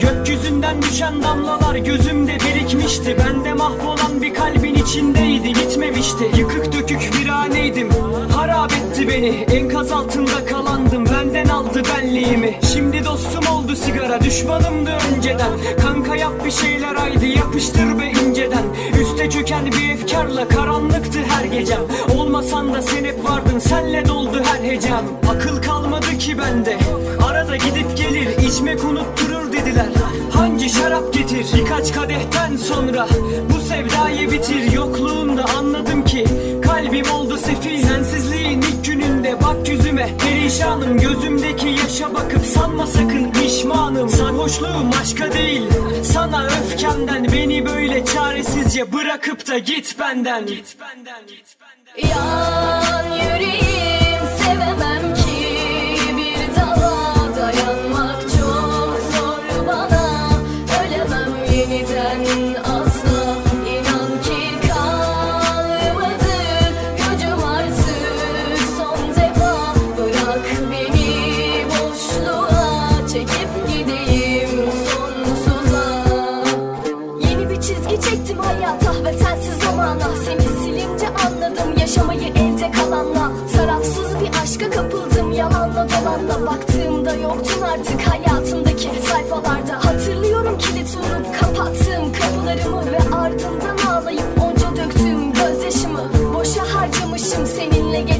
Gökyüzünden düşen damlalar gözümde birikmişti. Bende mahvolan bir kalbin içindeydi gitmemişti. Yıkık dökük viraneydim Harap etti beni. Enkaz altında kalandım Benden aldı benliğimi. Şimdi dostum oldu sigara düşmanımdı önceden. Kanka yap bir şeyler haydi yapıştır be inceden. Üste çöken bir efkarla karanlıktı her gecem. Olmasan da sen hep vardın senle doldu her hecem. Akıl kalmadı ki bende Arada gidip gelir içmek unutturur dediler Hangi şarap getir? Birkaç kadehten sonra Bu sevdayı bitir. Yokluğunda anladım ki Kalbim oldu sefil. Sensizliğin ilk gününde Bak yüzüme. Perişanım gözümdeki yaşa bakıp sanma sakın pişmanım. Sarhoşluğum aşka değil sana öfkemden. Beni böyle çaresizce bırakıp da git benden. Git benden git benden Yan yüreğim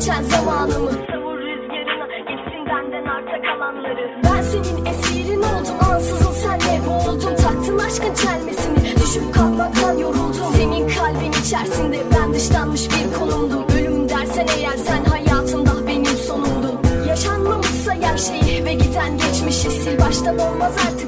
geçen zamanımı. Savur rüzgarına gitsin benden arta kalanları. Ben senin esirin oldum ansızın senle boğuldum Taktın aşkın çelmesini düşüp kalkmaktan yoruldum Senin kalbin içerisinde ben dışlanmış bir konumdum. Ölüm dersen eğer sen hayatımda benim sonumdun. Yaşanmamışsa her şeyi ve giden geçmişi sil. Baştan olmaz her